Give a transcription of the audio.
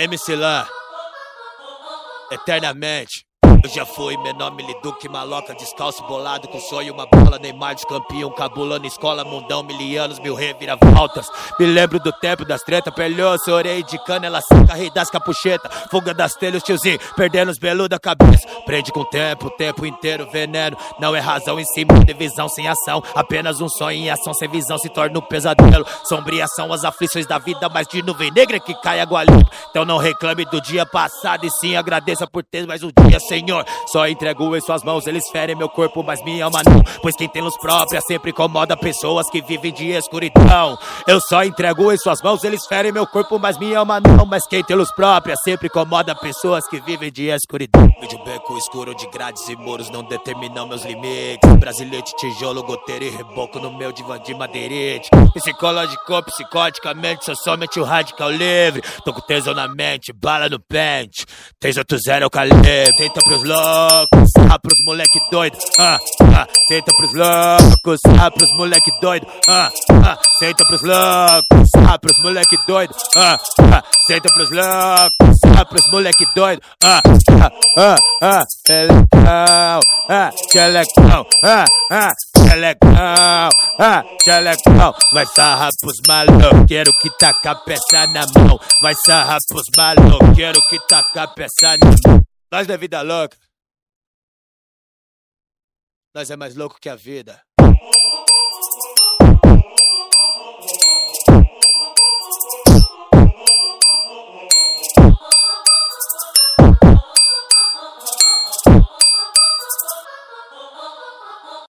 MC Lan, eternamente. Eu já fui menor, miliduque, maloca, descalço, bolado com sonho, uma bola, Neymar de campeão, cabulando escola, mundão, milianos, mil reviravoltas. Me lembro do tempo das treta, pelhoço, orei de cana, ela saca, rei das capuchetas, fuga das telhas, tiozinho, perdendo os belos da cabeça. Prende com o tempo, o tempo inteiro, veneno, não é razão em cima de visão sem ação, apenas um sonho em ação sem visão se torna um pesadelo. Sombria são as aflições da vida, mas de nuvem negra que cai água limpa. Então não reclame do dia passado e sim agradeça por ter mais um dia, Senhor. Senhor. Só entrego em suas mãos, eles ferem meu corpo, mas minha alma não. Pois quem tem luz própria sempre incomoda pessoas que vivem de escuridão. Eu só entrego em suas mãos, eles ferem meu corpo, mas minha alma não. Mas quem tem luz própria sempre incomoda pessoas que vivem de escuridão. De beco escuro de grades e muros não determinam meus limites. Brasilete, tijolo, goteiro e reboco no meu divã de madeirite. Psicológico, psicoticamente, sou somente o radical livre. Tô com tesão na mente, bala no pente. Tens outro zero calibre. Tenta pros loucos, ah, pros moleque doido. Ah, ah, senta pros loucos, ah, pros moleque doido. Ah, ah, senta pros loucos, ah, pros moleque doido. Ah, ah, senta pros loucos, ah, pros moleque doido. Ah, ah, ah ah, legal, ah, que é legal, ah, ah, que é legal, ah, que é legal. Vai sarrar pros maloqueiros que tá com a peça na mão. Vai sarrar pros maloqueiros que tá com a peça na mão. Nós da vida louca. Nós é mais louco que a vida.